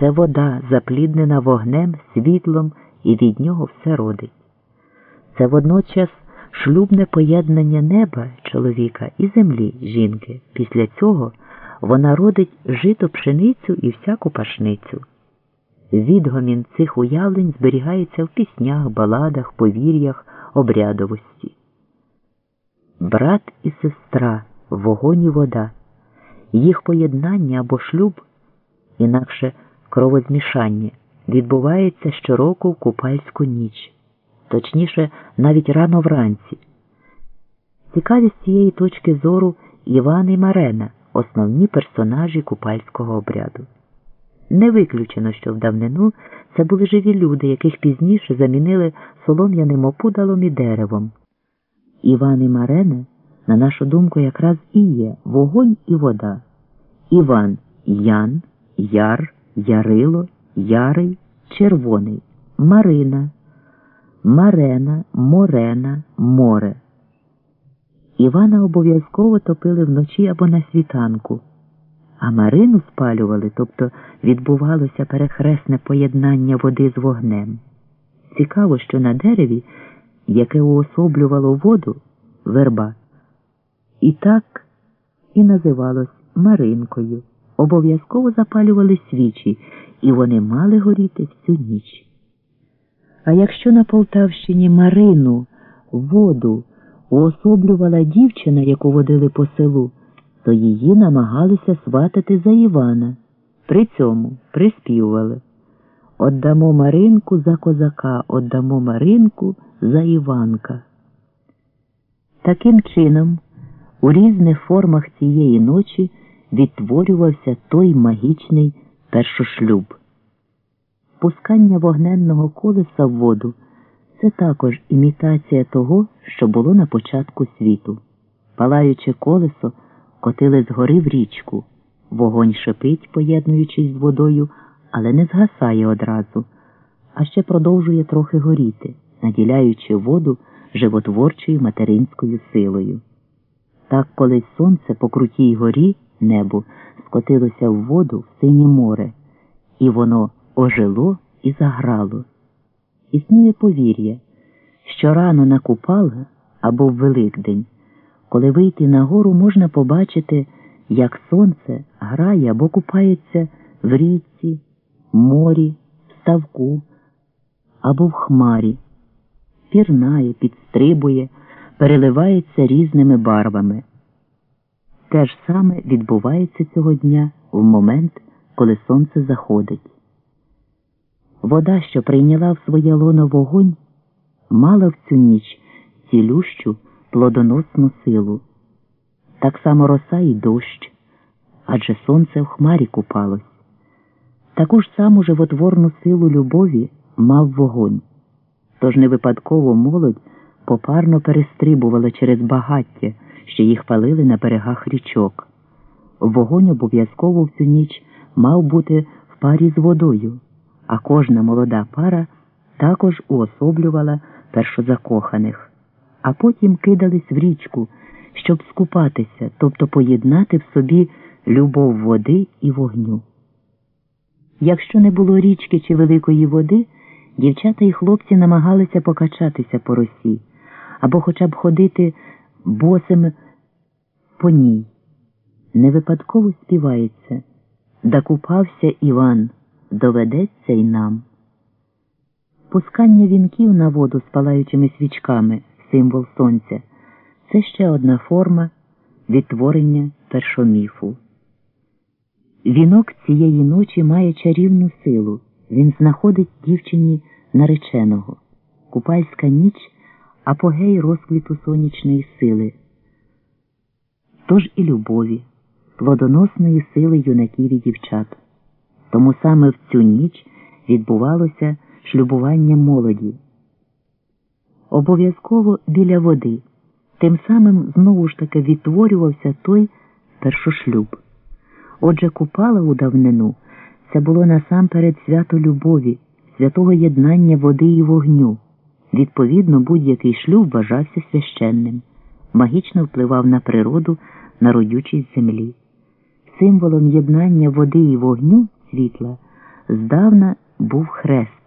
це вода, запліднена вогнем, світлом, і від нього все родить. Це водночас шлюбне поєднання неба чоловіка і землі жінки. Після цього вона родить жито пшеницю і всяку пашницю. Відгомін цих уявлень зберігається в піснях, баладах, повір'ях, обрядовості. Брат і сестра, вогонь і вода, їх поєднання або шлюб, інакше кровозмішання, відбувається щороку в купальську ніч, точніше, навіть рано вранці. Цікаві з цієї точки зору Іван і Марена, основні персонажі купальського обряду. Не виключено, що в давнину це були живі люди, яких пізніше замінили солом'яним опудалом і деревом. Іван і Марена, на нашу думку, якраз і є вогонь і вода. Іван Ян, Яр, Ярило, Ярий, Червоний, Марина, Марена, Морена, Море. Івана обов'язково топили вночі або на світанку, а Марину спалювали, тобто відбувалося перехресне поєднання води з вогнем. Цікаво, що на дереві, яке уособлювало воду, верба, і так і називалось Маринкою. Обов'язково запалювали свічі, і вони мали горіти всю ніч. А якщо на Полтавщині Марину, воду, уособлювала дівчина, яку водили по селу, то її намагалися сватати за Івана. При цьому приспівували Отдамо Маринку за козака, отдамо Маринку за Іванка. Таким чином, у різних формах цієї ночі відтворювався той магічний першошлюб. Пускання вогненного колеса в воду це також імітація того, що було на початку світу. Палаюче колесо котили з гори в річку, вогонь шипить, поєднуючись з водою, але не згасає одразу, а ще продовжує трохи горіти, наділяючи воду животворчою материнською силою. Так колись сонце по крутій горі небу скотилося в воду в синє море, і воно ожило і заграло. Існує повір'я, що рано на Купала або в Великдень, коли вийти на гору, можна побачити, як сонце грає або купається в річці, морі, ставку або в хмарі, пірнає, підстрибує, переливається різними барвами. Те ж саме відбувається цього дня в момент, коли сонце заходить. Вода, що прийняла в своє лоно вогонь, мала в цю ніч цілющу плодоносну силу. Так само роса і дощ, адже сонце в хмарі купалось. Таку ж саму животворну силу любові мав вогонь. Тож не випадково молодь попарно перестрибувала через багаття, що їх палили на берегах річок. Вогонь обов'язково в цю ніч мав бути в парі з водою а кожна молода пара також уособлювала першозакоханих, а потім кидались в річку, щоб скупатися, тобто поєднати в собі любов води і вогню. Якщо не було річки чи великої води, дівчата і хлопці намагалися покачатися по росі або хоча б ходити босим по ній. Не випадково співається, да купався Іван доведеться й нам. Пускання вінків на воду з палаючими свічками, символ сонця, це ще одна форма відтворення першоміфу. Вінок цієї ночі має чарівну силу. Він знаходить дівчині нареченого, купальська ніч апогей розквіту сонячної сили, тож і любові, плодоносної сили юнаків і дівчат. Тому саме в цю ніч відбувалося шлюбування молоді. Обов'язково біля води. Тим самим знову ж таки відтворювався той першошлюб. Отже, купала у давнину це було насамперед свято любові, святого єднання води і вогню. Відповідно, будь-який шлюб вважався священним, магічно впливав на природу, на родючість землі. Символом єднання води і вогню світла здавна був хрест.